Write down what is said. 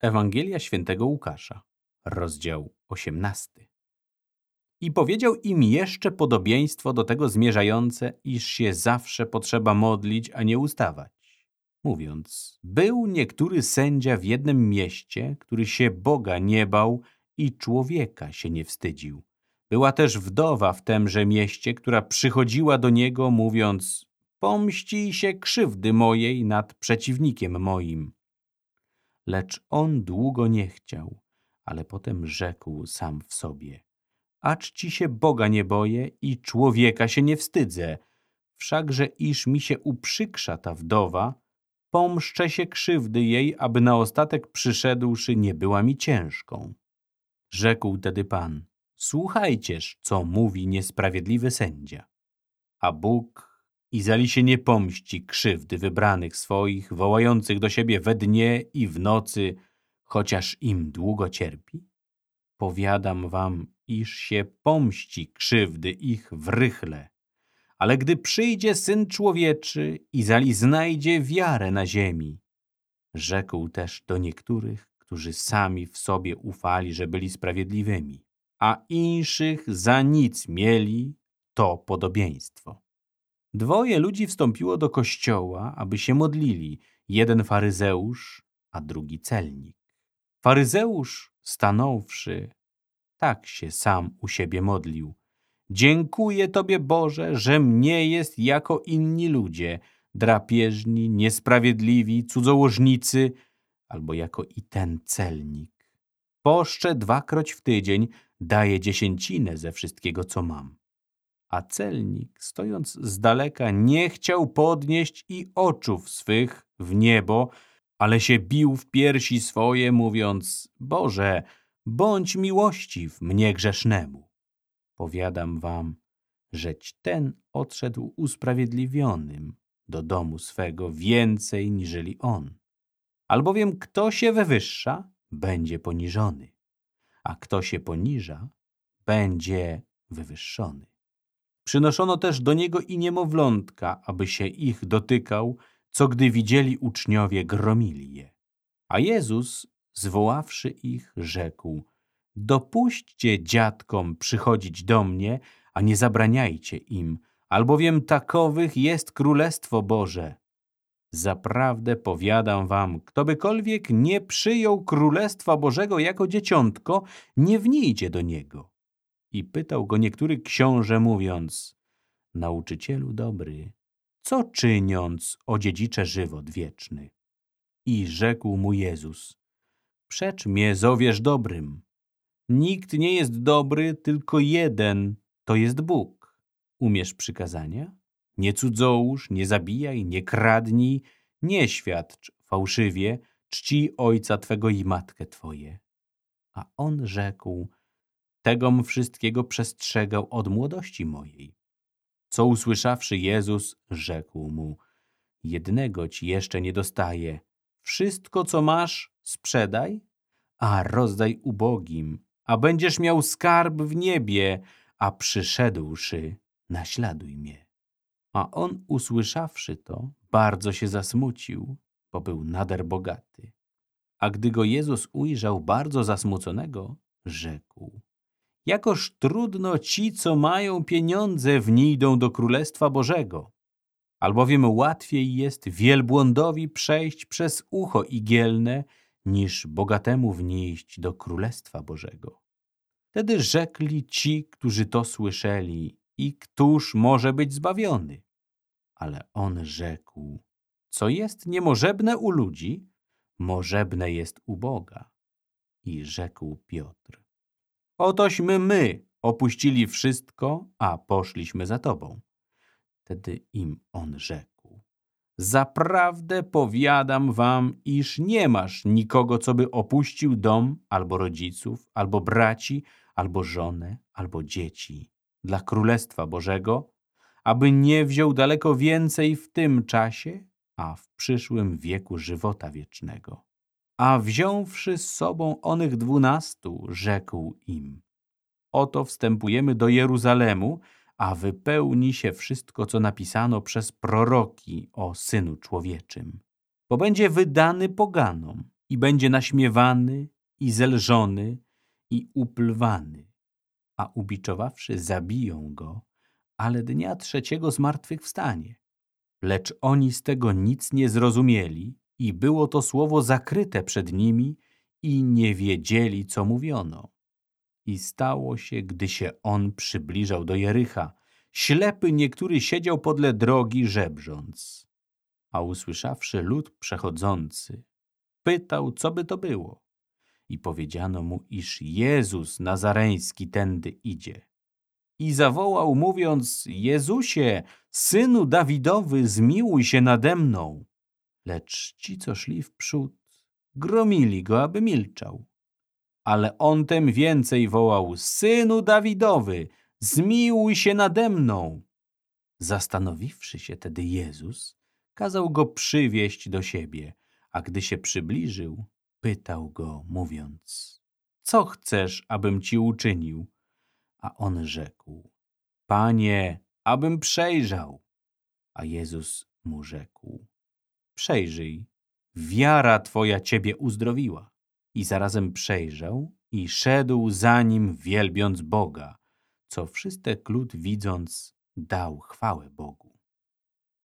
Ewangelia świętego Łukasza, rozdział 18. I powiedział im jeszcze podobieństwo do tego zmierzające, iż się zawsze potrzeba modlić, a nie ustawać. Mówiąc, był niektóry sędzia w jednym mieście, który się Boga nie bał i człowieka się nie wstydził. Była też wdowa w temże mieście, która przychodziła do niego, mówiąc, pomści się krzywdy mojej nad przeciwnikiem moim. Lecz on długo nie chciał, ale potem rzekł sam w sobie. Acz ci się Boga nie boję i człowieka się nie wstydzę. Wszakże iż mi się uprzykrza ta wdowa, pomszczę się krzywdy jej, aby na ostatek przyszedłszy nie była mi ciężką. Rzekł tedy Pan, słuchajcież, co mówi niesprawiedliwy sędzia. A Bóg i zali się nie pomści krzywdy wybranych swoich, wołających do siebie we dnie i w nocy, chociaż im długo cierpi? Powiadam wam, iż się pomści krzywdy ich w rychle. Ale gdy przyjdzie Syn Człowieczy i zali znajdzie wiarę na ziemi, rzekł też do niektórych, którzy sami w sobie ufali, że byli sprawiedliwymi, a inszych za nic mieli to podobieństwo. Dwoje ludzi wstąpiło do kościoła, aby się modlili. Jeden faryzeusz, a drugi celnik. Faryzeusz, stanąwszy, tak się sam u siebie modlił. Dziękuję Tobie, Boże, że mnie jest jako inni ludzie, drapieżni, niesprawiedliwi, cudzołożnicy, albo jako i ten celnik. Poszczę dwakroć w tydzień, daję dziesięcinę ze wszystkiego, co mam. A celnik, stojąc z daleka, nie chciał podnieść i oczów swych w niebo, ale się bił w piersi swoje, mówiąc, Boże, bądź miłościw mnie grzesznemu. Powiadam wam, żeć ten odszedł usprawiedliwionym do domu swego więcej niżeli on. Albowiem kto się wywyższa, będzie poniżony, a kto się poniża, będzie wywyższony. Przynoszono też do niego i niemowlątka, aby się ich dotykał, co gdy widzieli uczniowie, gromili je. A Jezus, zwoławszy ich, rzekł, dopuśćcie dziadkom przychodzić do mnie, a nie zabraniajcie im, albowiem takowych jest Królestwo Boże. Zaprawdę powiadam wam, ktobykolwiek nie przyjął Królestwa Bożego jako dzieciątko, nie wnijdzie do niego. I pytał go niektóry książę, mówiąc, nauczycielu dobry, co czyniąc odziedziczę żywot wieczny? I rzekł mu Jezus, przecz mnie zowiesz dobrym. Nikt nie jest dobry, tylko jeden, to jest Bóg. Umiesz przykazania? Nie cudzołóż, nie zabijaj, nie kradnij, nie świadcz fałszywie, czci ojca Twego i matkę Twoje. A on rzekł, Tegom wszystkiego przestrzegał od młodości mojej. Co usłyszawszy Jezus, rzekł mu, jednego ci jeszcze nie dostaje. Wszystko, co masz, sprzedaj, a rozdaj ubogim, a będziesz miał skarb w niebie, a przyszedłszy, naśladuj mnie. A on, usłyszawszy to, bardzo się zasmucił, bo był nader bogaty. A gdy go Jezus ujrzał bardzo zasmuconego, rzekł, jakoż trudno ci, co mają pieniądze, wnijdą do Królestwa Bożego. Albowiem łatwiej jest wielbłądowi przejść przez ucho igielne, niż bogatemu wnieść do Królestwa Bożego. Wtedy rzekli ci, którzy to słyszeli, i któż może być zbawiony? Ale on rzekł, co jest niemożebne u ludzi, możebne jest u Boga. I rzekł Piotr, Otośmy my opuścili wszystko, a poszliśmy za Tobą. Wtedy im on rzekł. Zaprawdę powiadam wam, iż nie masz nikogo, co by opuścił dom, albo rodziców, albo braci, albo żonę, albo dzieci dla Królestwa Bożego, aby nie wziął daleko więcej w tym czasie, a w przyszłym wieku żywota wiecznego. A wziąwszy z sobą onych dwunastu, rzekł im, oto wstępujemy do Jeruzalemu, a wypełni się wszystko, co napisano przez proroki o Synu Człowieczym. Bo będzie wydany poganom, i będzie naśmiewany i zelżony i uplwany, a ubiczowawszy zabiją go, ale dnia trzeciego zmartwychwstanie. Lecz oni z tego nic nie zrozumieli i było to słowo zakryte przed nimi i nie wiedzieli, co mówiono. I stało się, gdy się on przybliżał do Jericha, ślepy niektóry siedział podle drogi żebrząc. A usłyszawszy lud przechodzący, pytał, co by to było. I powiedziano mu, iż Jezus Nazareński tędy idzie. I zawołał, mówiąc, Jezusie, Synu Dawidowy, zmiłuj się nade mną. Lecz ci, co szli w przód, gromili go, aby milczał. Ale on tem więcej wołał, Synu Dawidowy, zmiłuj się nade mną. Zastanowiwszy się tedy Jezus, kazał go przywieźć do siebie, a gdy się przybliżył, pytał go, mówiąc, co chcesz, abym ci uczynił? A on rzekł, Panie, abym przejrzał. A Jezus mu rzekł, przejrzyj, wiara twoja ciebie uzdrowiła. I zarazem przejrzał i szedł za nim, wielbiąc Boga, co wszystek lud widząc, dał chwałę Bogu.